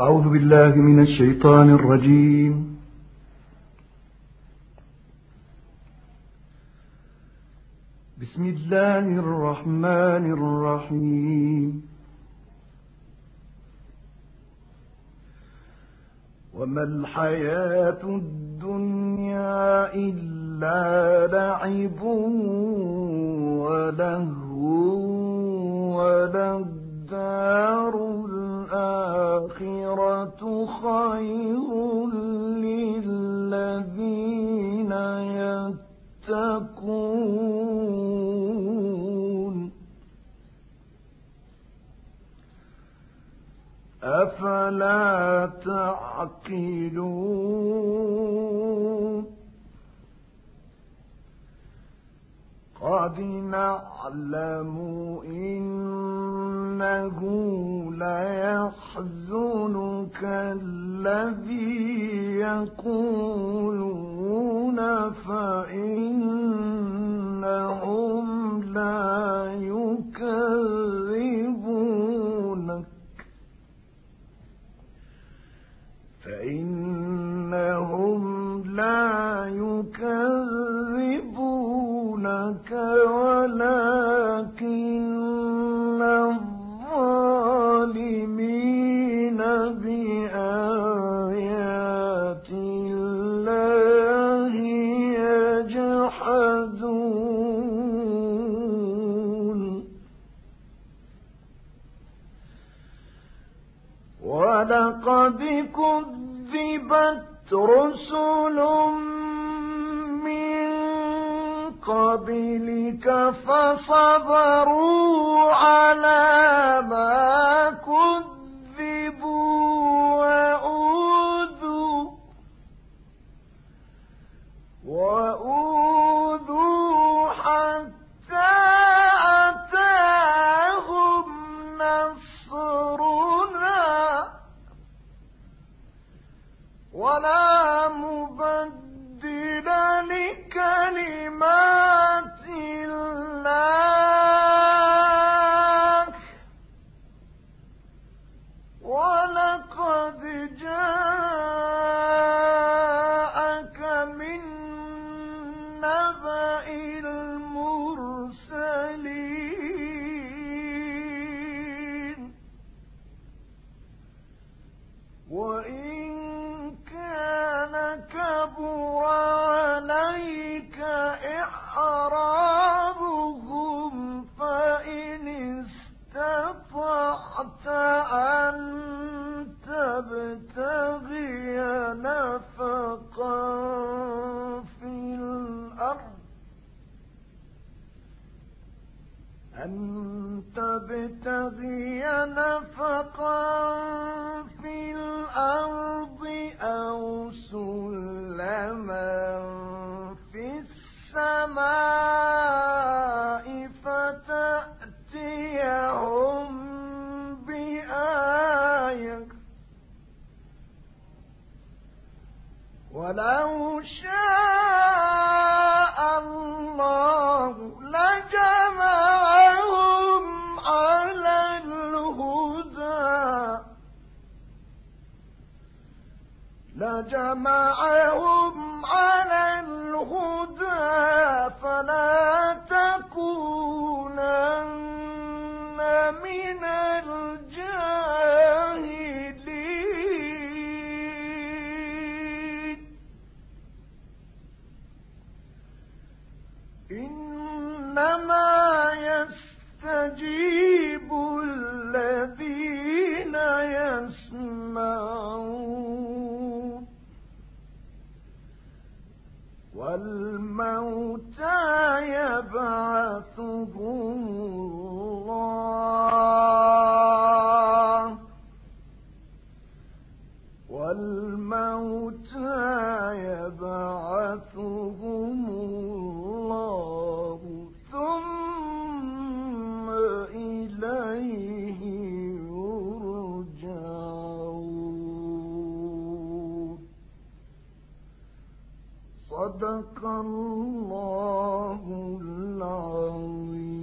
أعوذ بالله من الشيطان الرجيم. بسم الله الرحمن الرحيم. وما الحياة الدنيا إلا لعب ولهو وللدار الآخرة. خير للذين يتقون. أفلا تعقلون؟ قد نعلم إنه ليحزنك الذي يقولون فإنهم لا يكذبونك. فإنهم ولقد كذبت رسل من قبلك فصبروا على ما فإن استطعت أن تبتغي في الأرض. أن تبتغي نفقا في الأرض. لجمعهم على الهدى فلا تكونن من الجاهلين. إنما يستجيب والموتى يبعثهم الله. والموتى يبعثهم الله صدق الله العظيم.